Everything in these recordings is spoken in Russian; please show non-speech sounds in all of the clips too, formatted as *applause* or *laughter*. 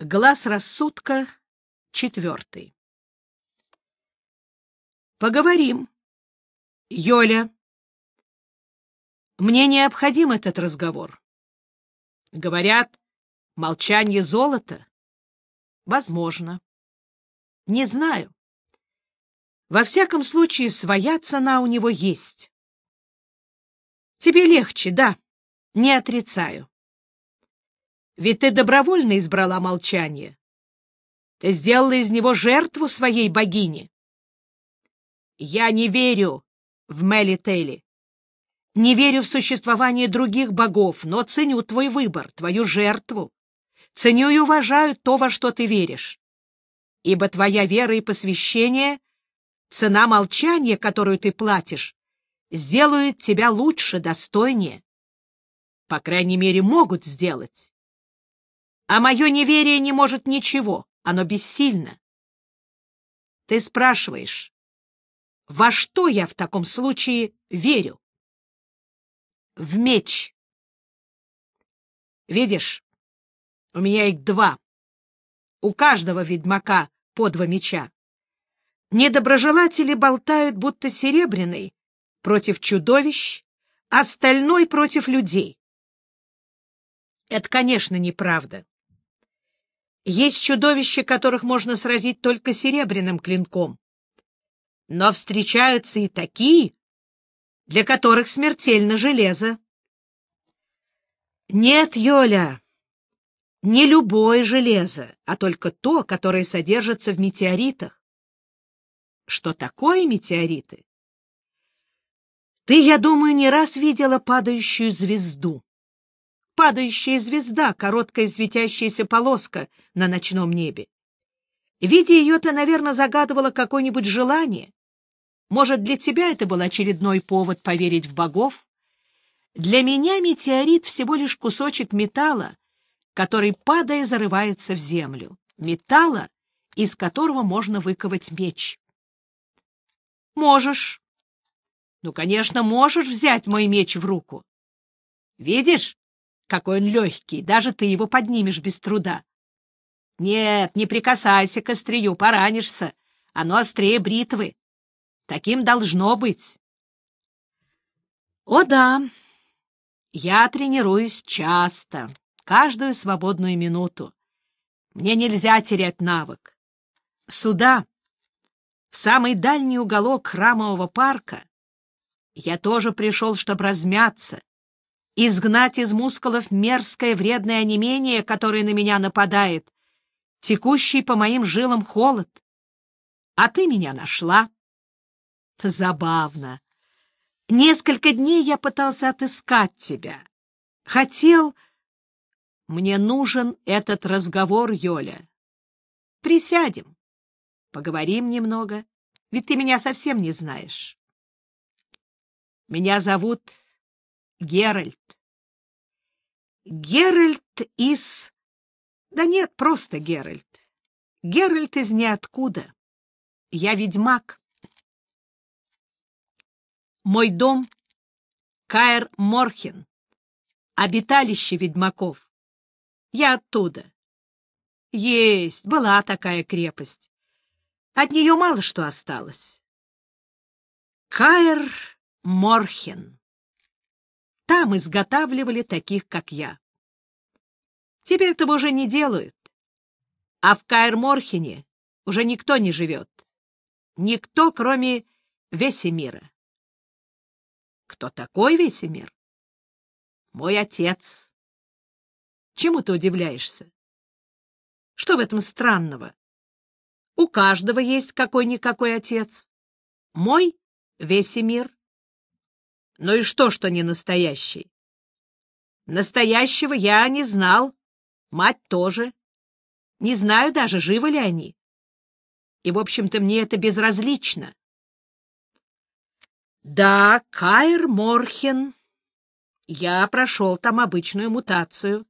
Глаз рассудка четвертый. Поговорим. Йоля. Мне необходим этот разговор. Говорят, молчание золото. Возможно. Не знаю. Во всяком случае, своя цена у него есть. Тебе легче, да, не отрицаю. Ведь ты добровольно избрала молчание. Ты сделала из него жертву своей богини. Я не верю в Мелители. Не верю в существование других богов, но ценю твой выбор, твою жертву. Ценю и уважаю то, во что ты веришь. Ибо твоя вера и посвящение, цена молчания, которую ты платишь, сделают тебя лучше, достойнее. По крайней мере, могут сделать. А мое неверие не может ничего, оно бессильно. Ты спрашиваешь, во что я в таком случае верю? В меч. Видишь, у меня их два. У каждого ведьмака по два меча. Недоброжелатели болтают, будто серебряный против чудовищ, остальной против людей. Это, конечно, неправда. Есть чудовища, которых можно сразить только серебряным клинком. Но встречаются и такие, для которых смертельно железо. Нет, Йоля, не любое железо, а только то, которое содержится в метеоритах. Что такое метеориты? Ты, я думаю, не раз видела падающую звезду падающая звезда, короткая светящаяся полоска на ночном небе. Видя ее, ты, наверное, загадывала какое-нибудь желание. Может, для тебя это был очередной повод поверить в богов? Для меня метеорит всего лишь кусочек металла, который, падая, зарывается в землю. Металла, из которого можно выковать меч. Можешь. Ну, конечно, можешь взять мой меч в руку. Видишь, какой он легкий, даже ты его поднимешь без труда. Нет, не прикасайся к острию, поранишься. Оно острее бритвы. Таким должно быть. О да, я тренируюсь часто, каждую свободную минуту. Мне нельзя терять навык. Сюда, в самый дальний уголок храмового парка, я тоже пришел, чтобы размяться, изгнать из мускулов мерзкое вредное онемение, которое на меня нападает, текущий по моим жилам холод. А ты меня нашла. Забавно. Несколько дней я пытался отыскать тебя. Хотел... Мне нужен этот разговор, Йоля. Присядем. Поговорим немного, ведь ты меня совсем не знаешь. Меня зовут Геральт. Геральт из... Да нет, просто Геральт. Геральт из ниоткуда. Я ведьмак. Мой дом — Каэр Морхен, обиталище ведьмаков. Я оттуда. Есть, была такая крепость. От нее мало что осталось. Каэр Морхен. Там изготавливали таких, как я. Теперь этого уже не делают. А в Каэр-Морхене уже никто не живет. Никто, кроме Весемира. Кто такой Весемир? Мой отец. Чему ты удивляешься? Что в этом странного? У каждого есть какой-никакой отец. Мой — Весемир. Ну и что, что не настоящий? Настоящего я не знал, мать тоже. Не знаю даже, живы ли они. И, в общем-то, мне это безразлично. Да, Кайр Морхен. Я прошел там обычную мутацию.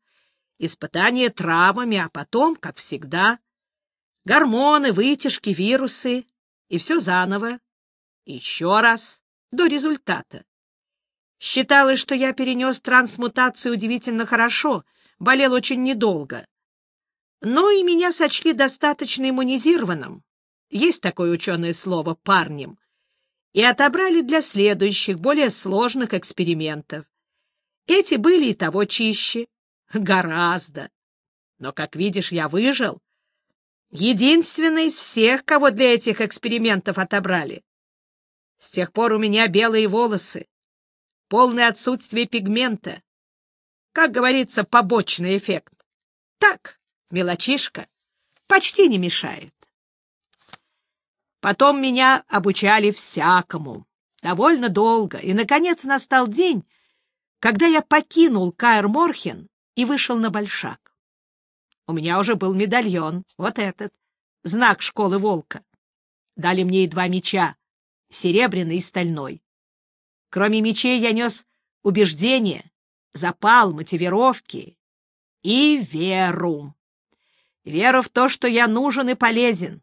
Испытание травмами, а потом, как всегда, гормоны, вытяжки, вирусы, и все заново. Еще раз, до результата. Считалось, что я перенес трансмутацию удивительно хорошо, болел очень недолго. Ну и меня сочли достаточно иммунизированным, есть такое ученое слово «парнем», и отобрали для следующих, более сложных экспериментов. Эти были и того чище, гораздо. Но, как видишь, я выжил. Единственный из всех, кого для этих экспериментов отобрали. С тех пор у меня белые волосы, полное отсутствие пигмента. Как говорится, побочный эффект. Так, мелочишка, почти не мешает. Потом меня обучали всякому, довольно долго, и, наконец, настал день, когда я покинул Каэр Морхен и вышел на Большак. У меня уже был медальон, вот этот, знак школы волка. Дали мне и два меча, серебряный и стальной. Кроме мечей я нес убеждение, запал, мотивировки и веру. Веру в то, что я нужен и полезен,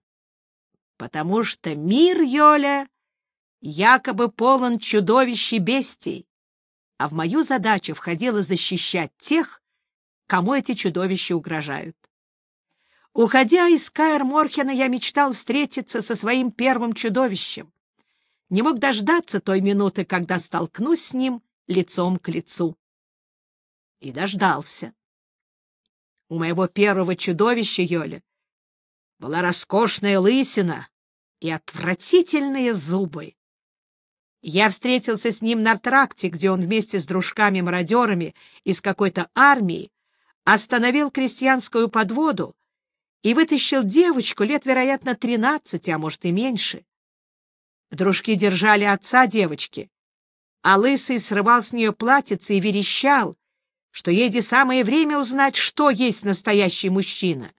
потому что мир, Йоля, якобы полон чудовищ и бестий, а в мою задачу входило защищать тех, кому эти чудовища угрожают. Уходя из Каэр Морхена, я мечтал встретиться со своим первым чудовищем. Не мог дождаться той минуты, когда столкнусь с ним лицом к лицу. И дождался. У моего первого чудовища, Йоля, была роскошная лысина и отвратительные зубы. Я встретился с ним на тракте, где он вместе с дружками-мародерами из какой-то армии остановил крестьянскую подводу и вытащил девочку лет, вероятно, тринадцати, а может и меньше. Дружки держали отца девочки, а лысый срывал с нее платьице и верещал, что ей самое время узнать, что есть настоящий мужчина.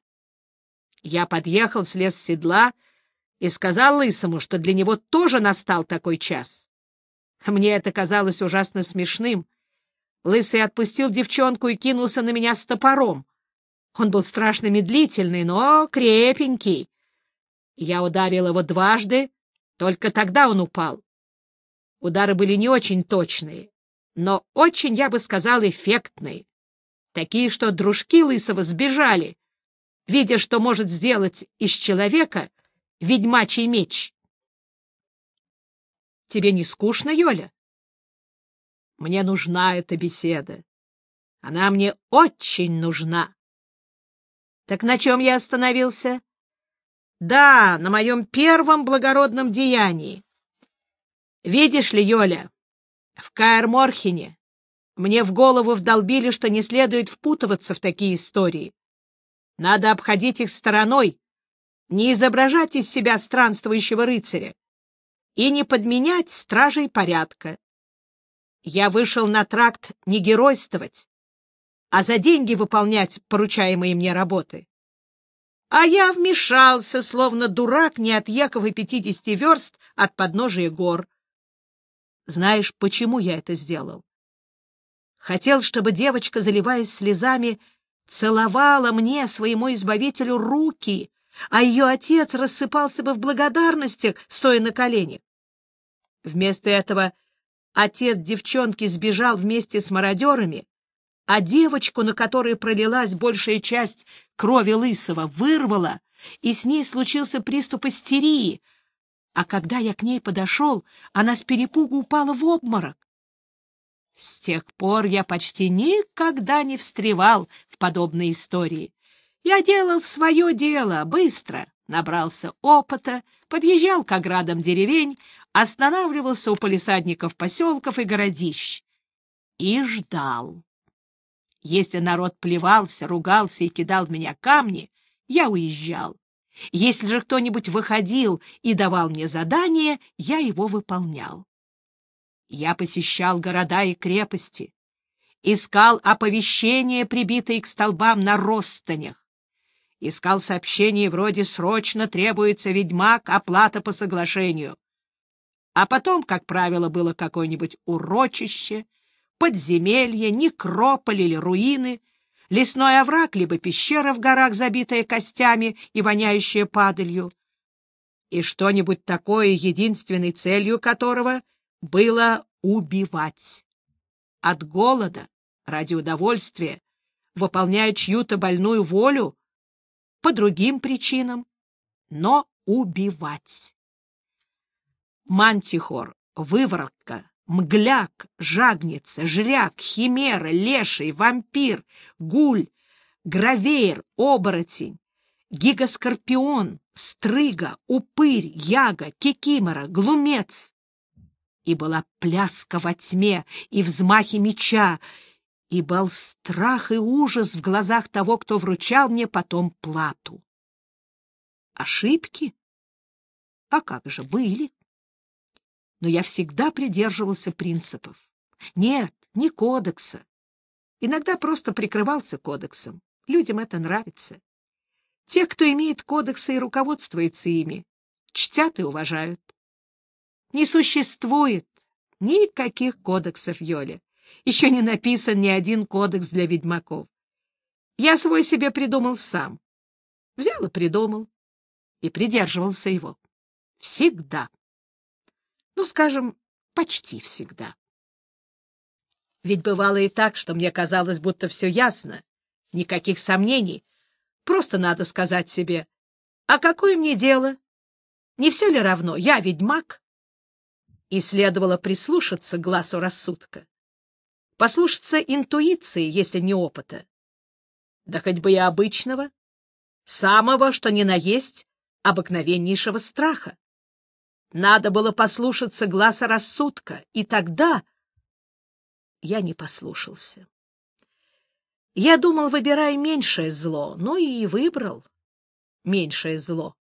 Я подъехал, слез с седла и сказал Лысому, что для него тоже настал такой час. Мне это казалось ужасно смешным. Лысый отпустил девчонку и кинулся на меня с топором. Он был страшно медлительный, но крепенький. Я ударил его дважды, только тогда он упал. Удары были не очень точные, но очень, я бы сказал, эффектные. Такие, что дружки Лысого сбежали, видя, что может сделать из человека ведьмачий меч. Тебе не скучно, Йоля? Мне нужна эта беседа. Она мне очень нужна. Так на чем я остановился? Да, на моем первом благородном деянии. Видишь ли, Йоля, в Каэр-Морхене мне в голову вдолбили, что не следует впутываться в такие истории. Надо обходить их стороной, не изображать из себя странствующего рыцаря и не подменять стражей порядка. Я вышел на тракт не геройствовать, а за деньги выполнять поручаемые мне работы. А я вмешался, словно дурак, не отъехав и пятидесяти верст от подножия гор. Знаешь, почему я это сделал? Хотел, чтобы девочка, заливаясь слезами, целовала мне, своему избавителю, руки, а ее отец рассыпался бы в благодарностях, стоя на коленях. Вместо этого отец девчонки сбежал вместе с мародерами, а девочку, на которой пролилась большая часть крови Лысого, вырвала, и с ней случился приступ истерии, а когда я к ней подошел, она с перепугу упала в обморок. С тех пор я почти никогда не встревал в подобные истории. Я делал свое дело быстро, набрался опыта, подъезжал к оградам деревень, останавливался у полисадников поселков и городищ и ждал. Если народ плевался, ругался и кидал в меня камни, я уезжал. Если же кто-нибудь выходил и давал мне задание, я его выполнял. Я посещал города и крепости, искал оповещения, прибитые к столбам на ростанях, искал сообщения вроде «срочно требуется ведьмак, оплата по соглашению». А потом, как правило, было какое-нибудь урочище, подземелье, некрополь или руины, лесной овраг, либо пещера в горах, забитая костями и воняющая падалью, и что-нибудь такое, единственной целью которого — было убивать. От голода, ради удовольствия, выполняя чью-то больную волю, по другим причинам, но убивать. Мантихор, выворотка, мгляк, жагница, жряк, химера, леший, вампир, гуль, гравейр, оборотень, гигаскорпион, стрыга, упырь, яга, кикимора, глумец. И была пляска во тьме, и взмахи меча, и был страх и ужас в глазах того, кто вручал мне потом плату. Ошибки? А как же, были. Но я всегда придерживался принципов. Нет, не кодекса. Иногда просто прикрывался кодексом. Людям это нравится. Те, кто имеет кодексы и руководствуется ими, чтят и уважают. Не существует никаких кодексов Йоли. Еще не написан ни один кодекс для ведьмаков. Я свой себе придумал сам. Взял и придумал. И придерживался его. Всегда. Ну, скажем, почти всегда. Ведь бывало и так, что мне казалось, будто все ясно, никаких сомнений. Просто надо сказать себе, а какое мне дело? Не все ли равно? Я ведьмак. И следовало прислушаться к глазу рассудка послушаться интуиции, если не опыта. Да хоть бы и обычного, самого, что ни на есть, обыкновеннейшего страха. Надо было послушаться глаза рассудка, и тогда я не послушался. Я думал, выбираю меньшее зло, но и выбрал меньшее зло.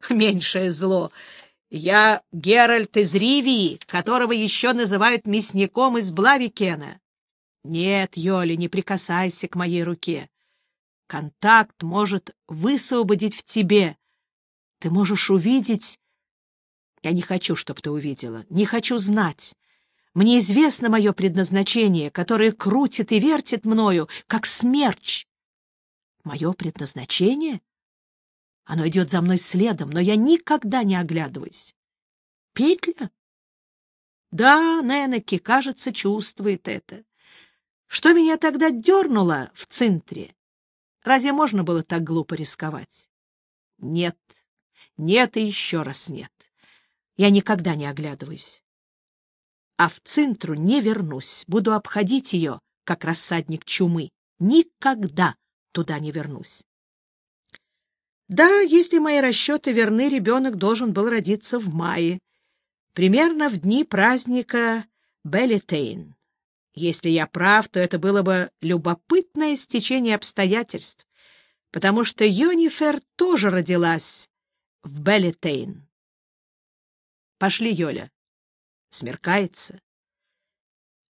*laughs* Меньшее зло я Геральт из Ривии, которого еще называют мясником из Блавикена. Нет, Йоли, не прикасайся к моей руке. Контакт может высвободить в тебе. Ты можешь увидеть... Я не хочу, чтобы ты увидела, не хочу знать. Мне известно мое предназначение, которое крутит и вертит мною, как смерч. Мое предназначение? Оно идет за мной следом, но я никогда не оглядываюсь. Петля? Да, Ненеки, кажется, чувствует это. Что меня тогда дернуло в центре? Разве можно было так глупо рисковать? Нет, нет и еще раз нет. Я никогда не оглядываюсь. А в центру не вернусь, буду обходить ее, как рассадник чумы. Никогда туда не вернусь. Да, если мои расчеты верны, ребенок должен был родиться в мае, примерно в дни праздника Беллетэйн. Если я прав, то это было бы любопытное стечение обстоятельств, потому что Йеннифэр тоже родилась в Беллетэйн. Пошли, Йоля. Смеркается.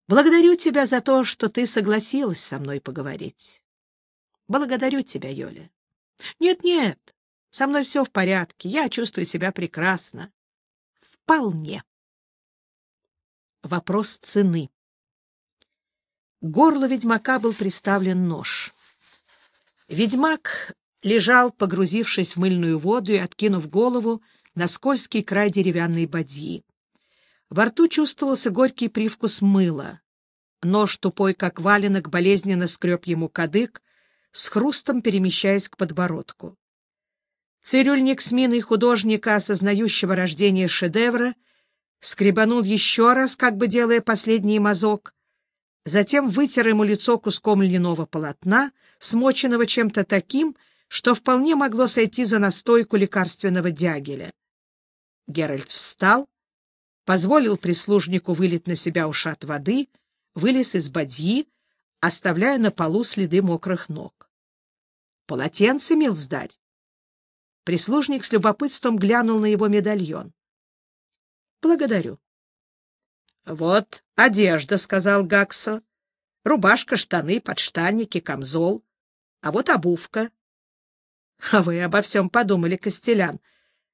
Благодарю тебя за то, что ты согласилась со мной поговорить. Благодарю тебя, Йоля. Нет-нет, со мной все в порядке, я чувствую себя прекрасно. Вполне. Вопрос цены. К горлу ведьмака был приставлен нож. Ведьмак лежал, погрузившись в мыльную воду и откинув голову на скользкий край деревянной бадьи. Во рту чувствовался горький привкус мыла. Нож, тупой как валенок, болезненно скреб ему кадык, с хрустом перемещаясь к подбородку. Цирюльник с миной художника, осознающего рождение шедевра, скребанул еще раз, как бы делая последний мазок, затем вытер ему лицо куском льняного полотна, смоченного чем-то таким, что вполне могло сойти за настойку лекарственного дягеля. Геральт встал, позволил прислужнику вылить на себя ушат воды, вылез из бадьи, оставляя на полу следы мокрых ног. Полотенце, милздарь. Прислужник с любопытством глянул на его медальон. — Благодарю. — Вот одежда, — сказал Гаксо. — Рубашка, штаны, подштанники, камзол. А вот обувка. — А вы обо всем подумали, Костелян.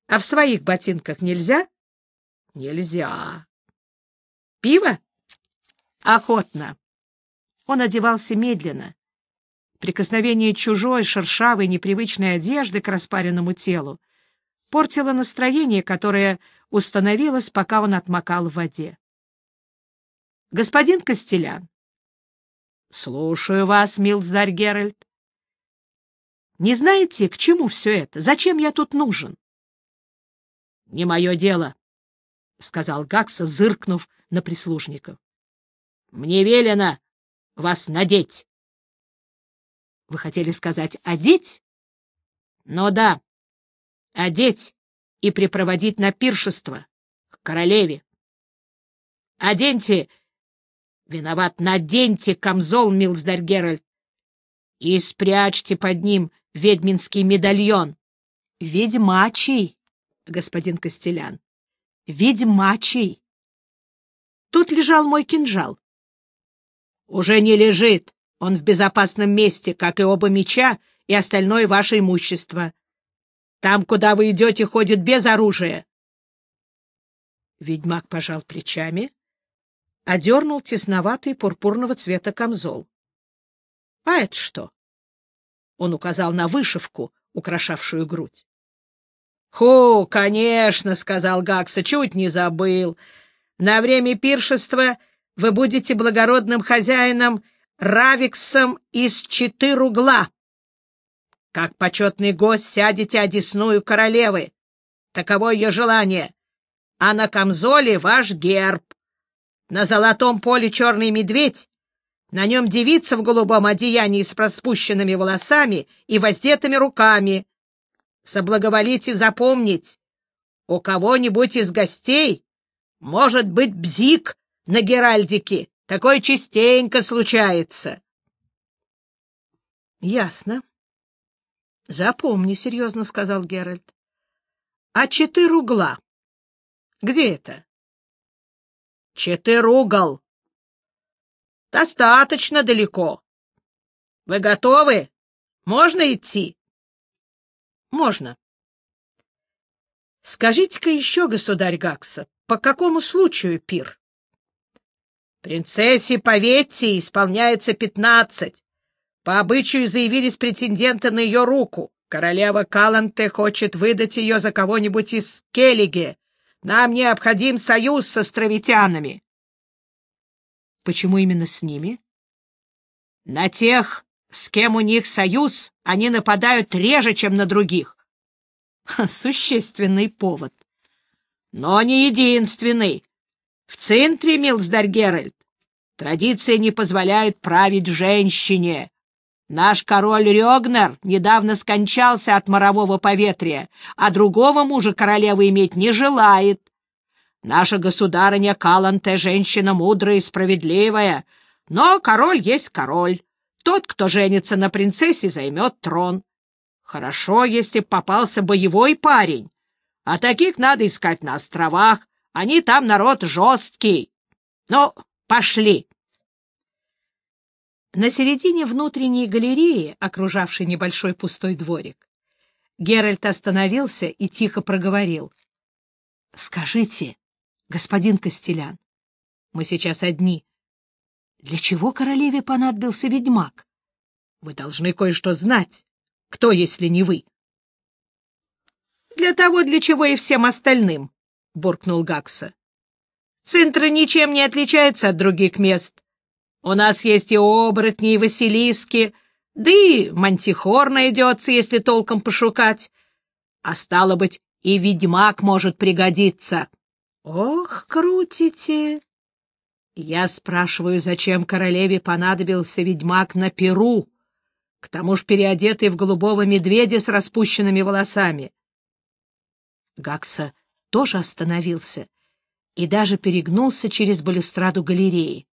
А в своих ботинках нельзя? — Нельзя. — Пиво? — Охотно. Он одевался медленно. Прикосновение чужой, шершавой, непривычной одежды к распаренному телу портило настроение, которое установилось, пока он отмокал в воде. — Господин Костелян. — Слушаю вас, милздарь Геральт. Не знаете, к чему все это? Зачем я тут нужен? — Не мое дело, — сказал Гакса, зыркнув на прислужников. — Мне велено вас надеть. — Вы хотели сказать «одеть»? — Ну да, одеть и припроводить на пиршество к королеве. Оденьте, виноват, наденьте камзол, милздарь Геральт, и спрячьте под ним ведьминский медальон. Ведьмачий, господин Костелян, ведьмачий. Тут лежал мой кинжал. Уже не лежит, он в безопасном месте, как и оба меча и остальное ваше имущество. Там, куда вы идете, ходит без оружия. Ведьмак пожал плечами, одернул тесноватый пурпурного цвета камзол. — А это что? Он указал на вышивку, украшавшую грудь. — Ху, конечно, — сказал Гакса, — чуть не забыл. На время пиршества вы будете благородным хозяином Равиксом из четыр угла. Как почетный гость сядете одесную королевы. Таково ее желание. А на камзоле ваш герб. На золотом поле черный медведь, на нем девица в голубом одеянии с проспущенными волосами и воздетыми руками. Соблаговолите запомнить, у кого-нибудь из гостей может быть бзик на Геральдике. Такое частенько случается. — Ясно. — Запомни, — серьезно сказал Геральт. — А четыре угла? Где это? — Четыре угол. — Достаточно далеко. — Вы готовы? Можно идти? — Можно. — Скажите-ка еще, государь Гакса, по какому случаю пир? — Принцессе Поветти исполняется пятнадцать. По обычаю заявились претенденты на ее руку. Королева Каланте хочет выдать ее за кого-нибудь из Келлиги. Нам необходим союз с островитянами. Почему именно с ними? На тех, с кем у них союз, они нападают реже, чем на других. Существенный повод. Но не единственный. В центре, Милсдар Геральт, традиции не позволяют править женщине. Наш король Рёгнер недавно скончался от морового поветрия, а другого мужа королева иметь не желает. Наша государыня Каланте женщина мудрая и справедливая, но король есть король. Тот, кто женится на принцессе, займет трон. Хорошо, если попался боевой парень, а таких надо искать на островах, они там народ жесткий. Ну, пошли. На середине внутренней галереи, окружавшей небольшой пустой дворик, Геральт остановился и тихо проговорил. — Скажите, господин Костелян, мы сейчас одни. Для чего королеве понадобился ведьмак? Вы должны кое-что знать. Кто, если не вы? — Для того, для чего и всем остальным, — буркнул Гакса. — Центр ничем не отличается от других мест. У нас есть и оборотни, и василиски, да и мантихор найдется, если толком пошукать. А стало быть, и ведьмак может пригодиться. Ох, крутите! Я спрашиваю, зачем королеве понадобился ведьмак на Перу, к тому ж переодетый в голубого медведя с распущенными волосами. Гакса тоже остановился и даже перегнулся через балюстраду галереи.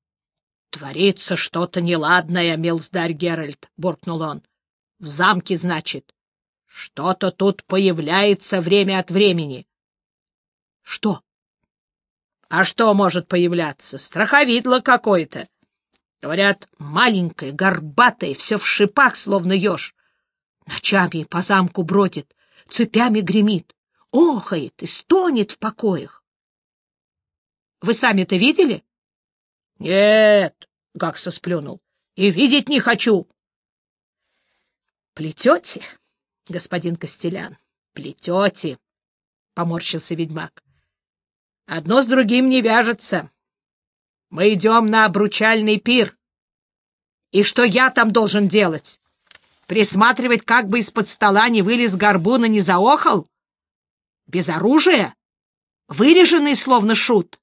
— Творится что-то неладное, милздарь Геральт, — буркнул он. — В замке, значит. Что-то тут появляется время от времени. — Что? — А что может появляться? Страховидло какое-то. Говорят, маленькое, горбатое, все в шипах, словно еж. Ночами по замку бродит, цепями гремит, охает и стонет в покоях. — Вы сами-то видели? — нет, — Гакса сплюнул, — и видеть не хочу. — Плетете, господин Костелян, плетете, — поморщился ведьмак. — Одно с другим не вяжется. Мы идем на обручальный пир. И что я там должен делать? Присматривать, как бы из-под стола не вылез горбун и не заохал? Без оружия? Выреженный, словно шут?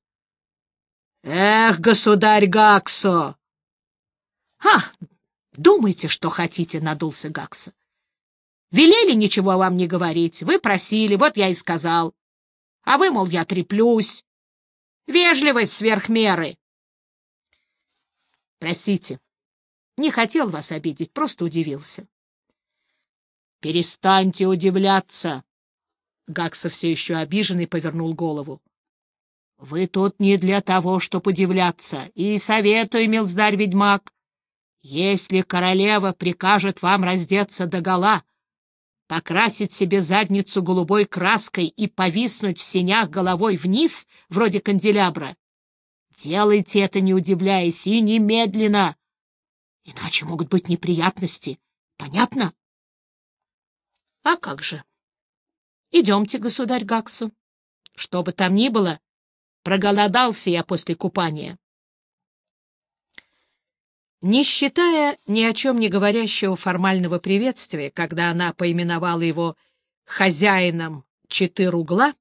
Эх, государь Гаксо! А, думайте, что хотите, — надулся Гаксо. Велели ничего вам не говорить. Вы просили, вот я и сказал. А вы, мол, я треплюсь. Вежливость сверх меры. Простите, не хотел вас обидеть, просто удивился. Перестаньте удивляться. Гакса все еще обиженный повернул голову. Вы тут не для того, чтобы удивляться, и советую, милздарь-ведьмак, если королева прикажет вам раздеться догола, покрасить себе задницу голубой краской и повиснуть в сенях головой вниз, вроде канделябра, делайте это, не удивляясь, и немедленно, иначе могут быть неприятности. Понятно? — А как же? — Идемте, государь Гаксу. Что бы там ни было, проголодался я после купания. Не считая ни о чем не говорящего формального приветствия, когда она поименовала его хозяином четыр угла,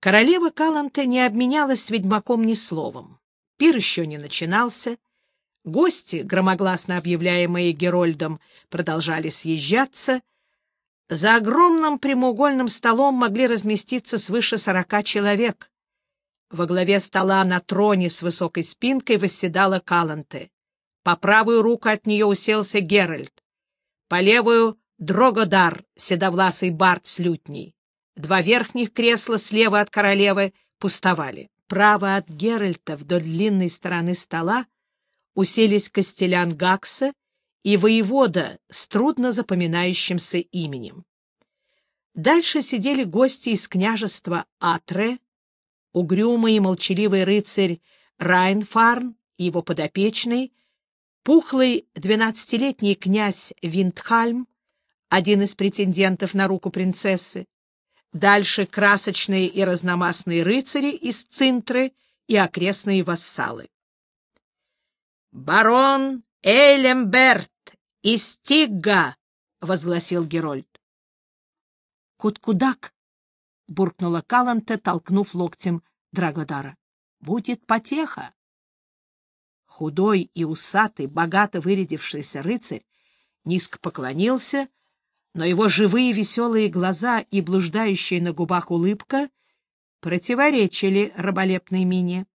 королева Каланте не обменялась с ведьмаком ни словом. Пир еще не начинался, гости, громогласно объявляемые Герольдом, продолжали съезжаться. За огромным прямоугольным столом могли разместиться свыше сорока человек. Во главе стола на троне с высокой спинкой восседала Каланте. По правую руку от нее уселся Геральт. По левую — Дрогодар, седовласый бард с лютней. Два верхних кресла слева от королевы пустовали. Право от Геральта вдоль длинной стороны стола уселись Костелян Гакса и воевода с трудно запоминающимся именем. Дальше сидели гости из княжества Атре, угрюмый и молчаливый рыцарь Райнфарн и его подопечный, Пухлый двенадцатилетний князь Виндхальм, один из претендентов на руку принцессы, дальше красочные и разномастные рыцари из Цинтры и окрестные вассалы. «Барон Эйлемберт из Тигга!» — возгласил Герольд. «Куткудак!» — буркнула Каланте, толкнув локтем Драгодара. «Будет потеха!» Худой и усатый, богато вырядившийся рыцарь низко поклонился, но его живые веселые глаза и блуждающая на губах улыбка противоречили раболепной мине.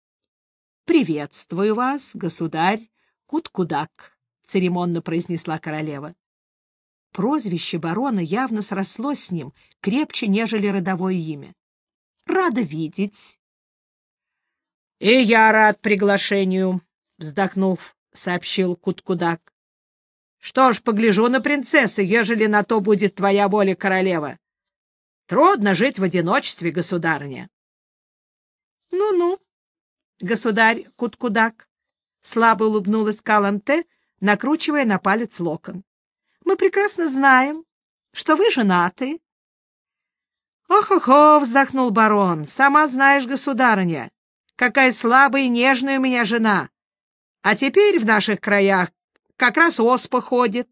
— Приветствую вас, государь Куткудак, — церемонно произнесла королева. Прозвище барона явно срослось с ним, крепче, нежели родовое имя. — Рада видеть. — И я рад приглашению, — вздохнув, сообщил Куткудак. — Что ж, погляжу на принцессы, ежели на то будет твоя воля, королева. Трудно жить в одиночестве, государыня. Ну — Ну-ну, государь Куткудак, — слабо улыбнулась Каланте, накручивая на палец локон. — Мы прекрасно знаем, что вы женаты. — Ох-охо, — вздохнул барон, — сама знаешь, государыня, какая слабая и нежная у меня жена. А теперь в наших краях как раз оспа ходит.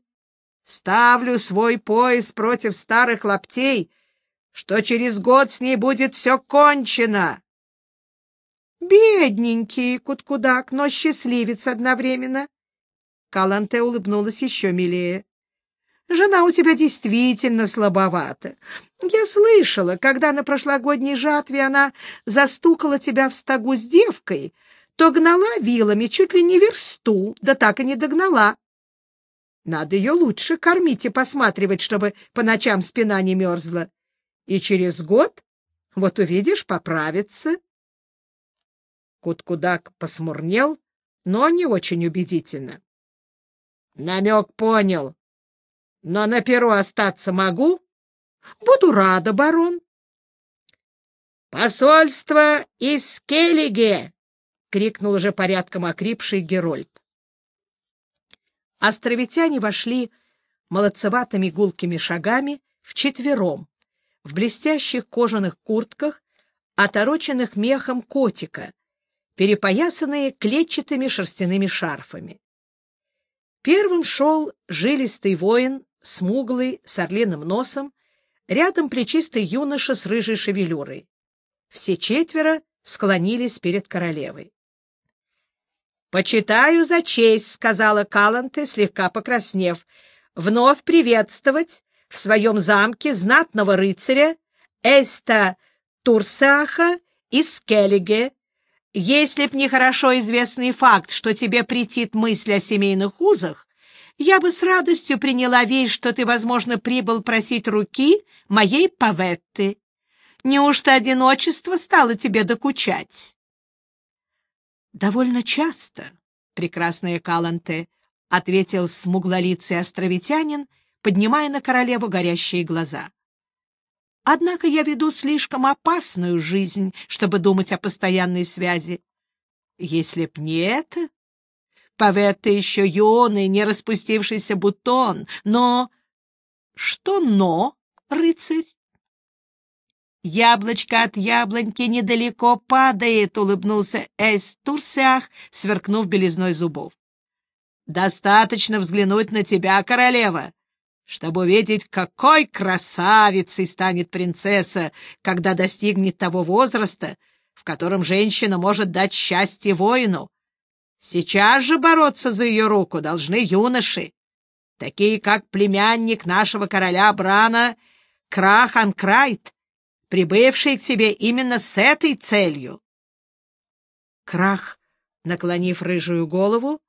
Ставлю свой пояс против старых лаптей, что через год с ней будет все кончено. Бедненький Куткудак, но счастливец одновременно. Каланте улыбнулась еще милее. Жена у тебя действительно слабовата. Я слышала, когда на прошлогодней жатве она застукала тебя в стогу с девкой, то гнала вилами чуть ли не версту, да так и не догнала. Надо ее лучше кормить и посматривать, чтобы по ночам спина не мерзла. И через год, вот увидишь, поправится. Куткудак посмурнел, но не очень убедительно. — Намек понял, но на перу остаться могу? Буду рада, барон. Посольство из Келлиге! — крикнул уже порядком окрипший Герольд. Островитяне вошли молодцеватыми гулкими шагами вчетвером, в блестящих кожаных куртках, отороченных мехом котика, перепоясанные клетчатыми шерстяными шарфами. Первым шел жилистый воин, смуглый, с орлиным носом, рядом плечистый юноша с рыжей шевелюрой. Все четверо склонились перед королевой. «Почитаю за честь», — сказала Каланте, слегка покраснев, — «вновь приветствовать в своем замке знатного рыцаря Эста Турсаха из Келлиге. Если б не хорошо известный факт, что тебе претит мысль о семейных узах, я бы с радостью приняла вещь, что ты, возможно, прибыл просить руки моей Паветты. Неужто одиночество стало тебе докучать? — Довольно часто, прекрасная Каланте, — ответил смуглолицый островитянин, поднимая на королеву горящие глаза. — Однако я веду слишком опасную жизнь, чтобы думать о постоянной связи. Если б не это... Паветта еще юный, не распустившийся бутон, но... Что «но», рыцарь? «Яблочко от яблоньки недалеко падает», — улыбнулся Эйс Турсях, сверкнув белизной зубов. «Достаточно взглянуть на тебя, королева, чтобы увидеть, какой красавицей станет принцесса, когда достигнет того возраста, в котором женщина может дать счастье воину. Сейчас же бороться за ее руку должны юноши, такие как племянник нашего короля Брана Крахан Крайт, прибывший к тебе именно с этой целью. Крах, наклонив рыжую голову,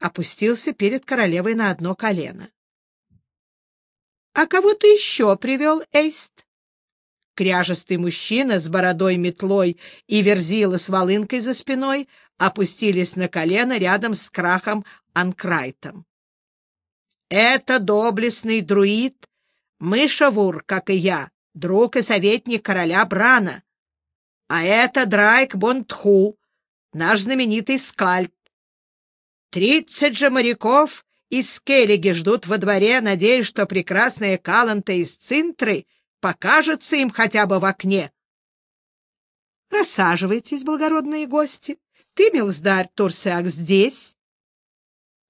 опустился перед королевой на одно колено. — А кого ты еще привел, Эйст? Кряжестый мужчина с бородой метлой и верзила с волынкой за спиной опустились на колено рядом с крахом Анкрайтом. — Это доблестный друид, мышавур, как и я, друг и советник короля Брана. А это Драйк Бонтху, наш знаменитый скальд. Тридцать же моряков из Скеллиги ждут во дворе, надеясь, что прекрасная Каланта из Цинтры покажется им хотя бы в окне. — Рассаживайтесь, благородные гости. Ты, милздарь Турсиак, здесь.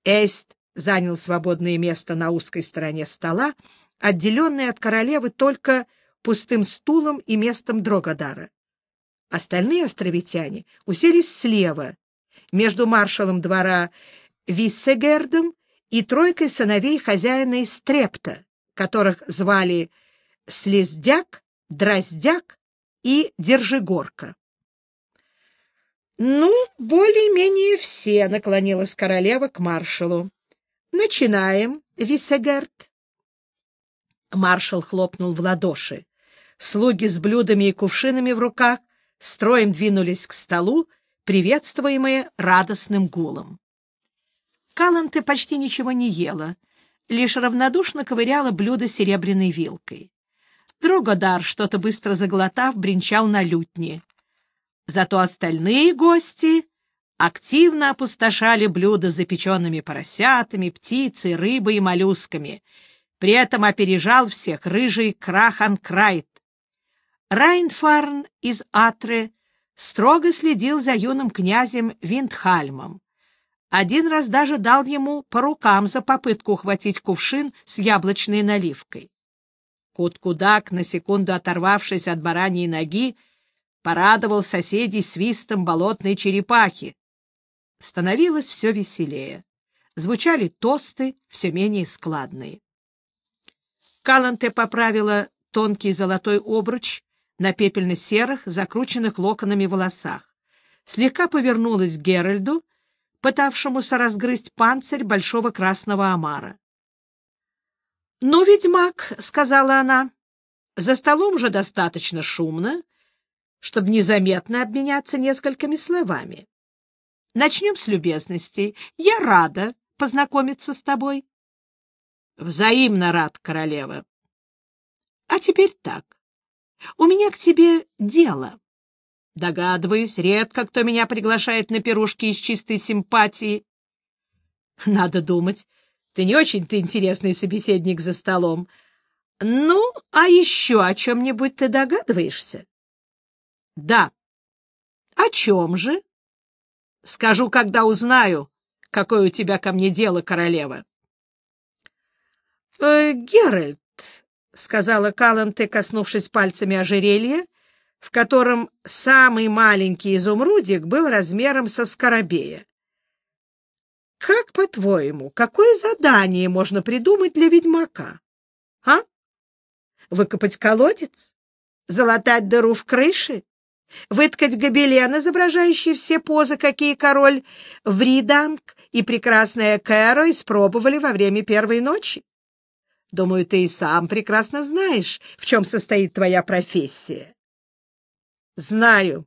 Эст занял свободное место на узкой стороне стола, отделенный от королевы только пустым стулом и местом Дрогодара. Остальные островитяне уселись слева, между маршалом двора Виссегердом и тройкой сыновей хозяина из Трепта, которых звали Слездяк, Дроздяк и Держигорка. «Ну, более-менее все», — наклонилась королева к маршалу. «Начинаем, Виссегерд». Маршал хлопнул в ладоши. Слуги с блюдами и кувшинами в руках строем двинулись к столу, приветствуемые радостным гулом. Каланте почти ничего не ела, лишь равнодушно ковыряла блюдо серебряной вилкой. Дрогодар, что-то быстро заглотав, бренчал на лютне. Зато остальные гости активно опустошали блюда запеченными поросятами, птицей, рыбой и моллюсками. При этом опережал всех рыжий Крахан Крайт, Райнфарн из Атре строго следил за юным князем Виндхальмом. Один раз даже дал ему по рукам за попытку ухватить кувшин с яблочной наливкой. Кут-кудак, на секунду оторвавшись от бараньей ноги, порадовал соседей свистом болотной черепахи. Становилось все веселее. Звучали тосты, все менее складные. Каланте поправила тонкий золотой обруч на пепельно-серых, закрученных локонами волосах, слегка повернулась к Геральду, пытавшемуся разгрызть панцирь большого красного омара. — Ну, ведьмак, — сказала она, — за столом уже достаточно шумно, чтобы незаметно обменяться несколькими словами. Начнем с любезностей. Я рада познакомиться с тобой. — Взаимно рад, королева. — А теперь так. У меня к тебе дело. Догадываюсь, редко кто меня приглашает на пирушки из чистой симпатии. Надо думать, ты не очень-то интересный собеседник за столом. Ну, а еще о чем-нибудь ты догадываешься? Да. О чем же? Скажу, когда узнаю, какое у тебя ко мне дело, королева. «Э, — Геральт, — сказала Каланте, коснувшись пальцами ожерелья, в котором самый маленький изумрудик был размером со скоробея. — Как, по-твоему, какое задание можно придумать для ведьмака? А? Выкопать колодец? Залатать дыру в крыше? Выткать гобелен, изображающий все позы, какие король Вриданг и прекрасная Кэро испробовали во время первой ночи? Думаю, ты и сам прекрасно знаешь, в чем состоит твоя профессия. — Знаю.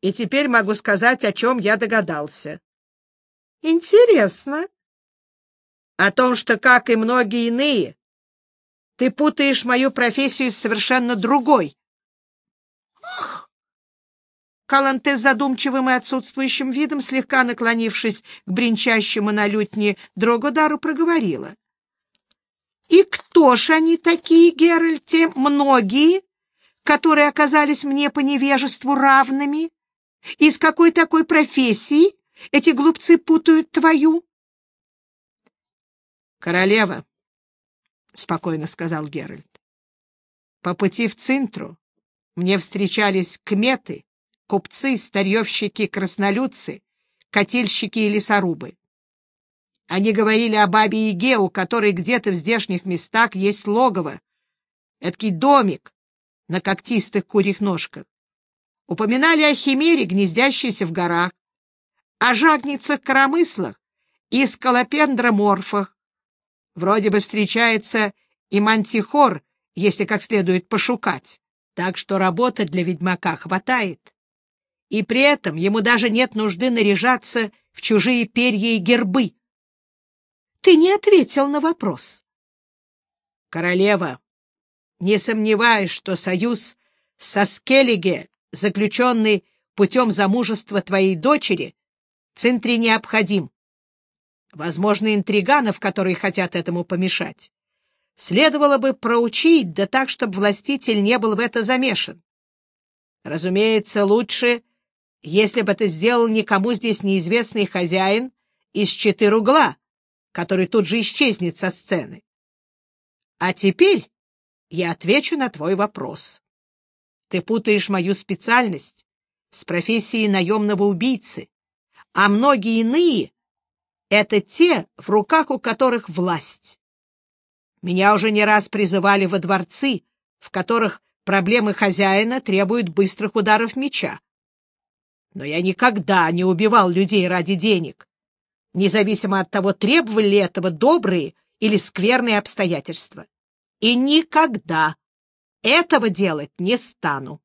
И теперь могу сказать, о чем я догадался. — Интересно. — О том, что, как и многие иные, ты путаешь мою профессию с совершенно другой. — Ах! Каланте с задумчивым и отсутствующим видом, слегка наклонившись к бренчащему на лютне Дрогодару, проговорила. — и кто ж они такие, Геральте? Многие, которые оказались мне по невежеству равными? Из какой такой профессии эти глупцы путают твою? Королева, — спокойно сказал Геральт, — по пути в Цинтру мне встречались кметы, купцы, старьевщики, краснолюдцы, котельщики и лесорубы. Они говорили о бабе Яге, у которой где-то в здешних местах есть логово, эдакий домик на когтистых курьих ножках. Упоминали о химере, гнездящейся в горах, о жагницах-коромыслах и скалопендроморфах. Вроде бы встречается и мантихор, если как следует пошукать. Так что работы для ведьмака хватает. И при этом ему даже нет нужды наряжаться в чужие перья и гербы. Ты не ответил на вопрос. Королева, не сомневаюсь, что союз со Скеллиге, заключенный путем замужества твоей дочери, центре необходим. Возможно, интриганов, которые хотят этому помешать, следовало бы проучить, да так, чтобы властитель не был в это замешан. Разумеется, лучше, если бы это сделал никому здесь неизвестный хозяин из четыре угла, который тут же исчезнет со сцены. А теперь я отвечу на твой вопрос. Ты путаешь мою специальность с профессией наемного убийцы, а многие иные — это те, в руках у которых власть. Меня уже не раз призывали во дворцы, в которых проблемы хозяина требуют быстрых ударов меча. Но я никогда не убивал людей ради денег независимо от того, требовали ли этого добрые или скверные обстоятельства. И никогда этого делать не стану.